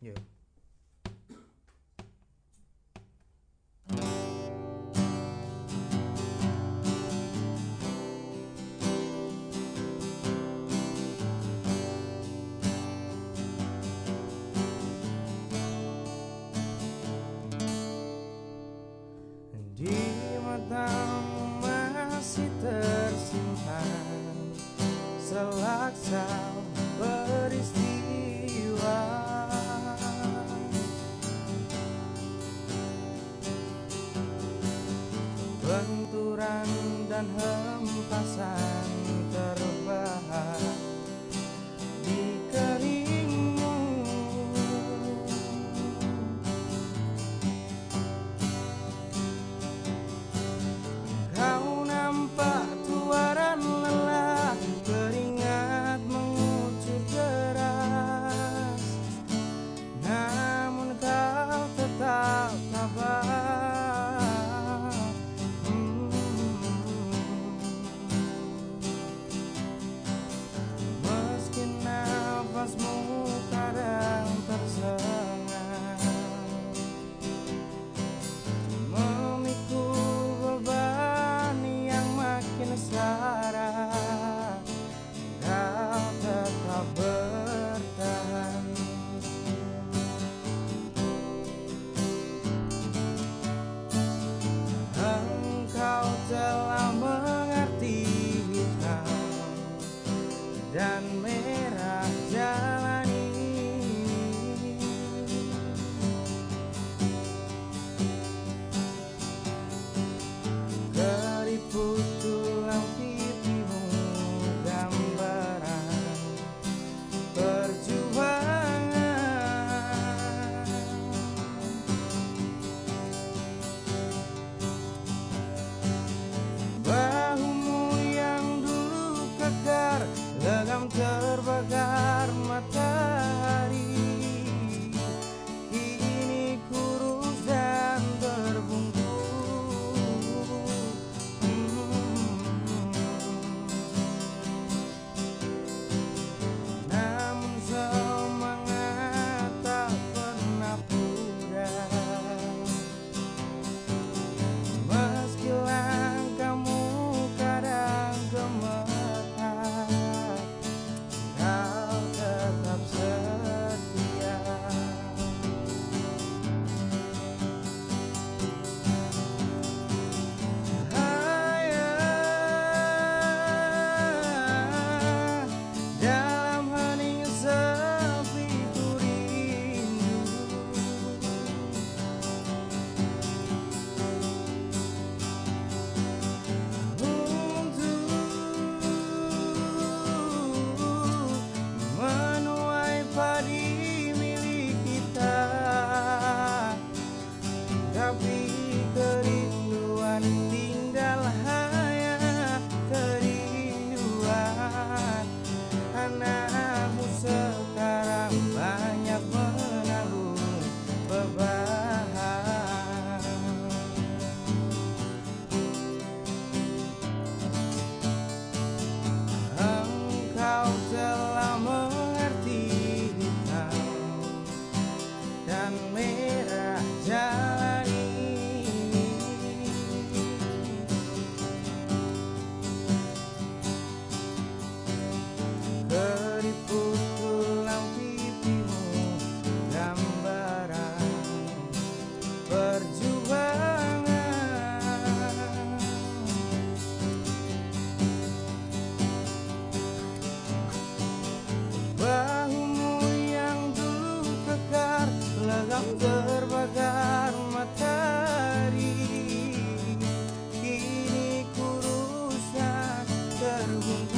yeah. dan hempasan terbagai. I will